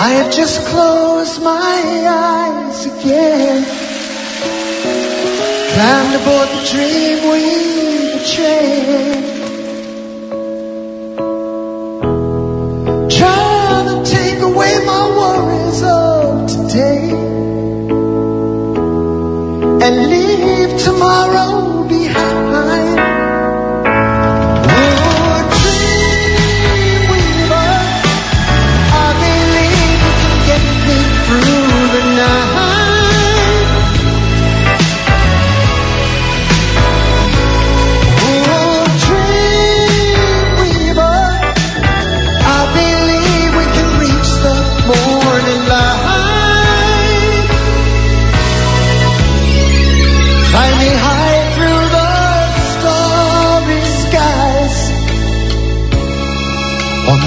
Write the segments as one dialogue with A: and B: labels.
A: I have just closed my eyes again. Climbed aboard the Dreamweaver train.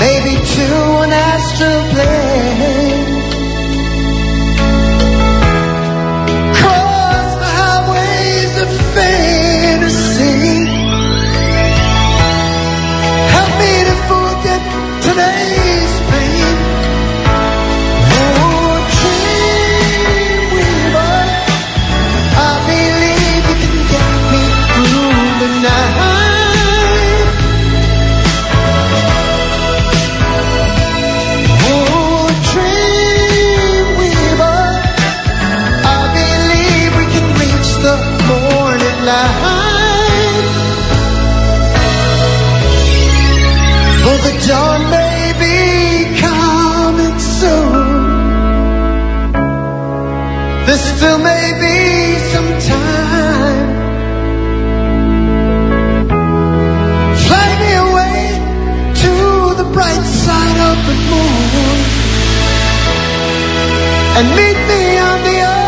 A: Maybe to an astral plane. Dawn may be coming soon. There still may be some time. Fly me away to the bright side of the moon and meet me on the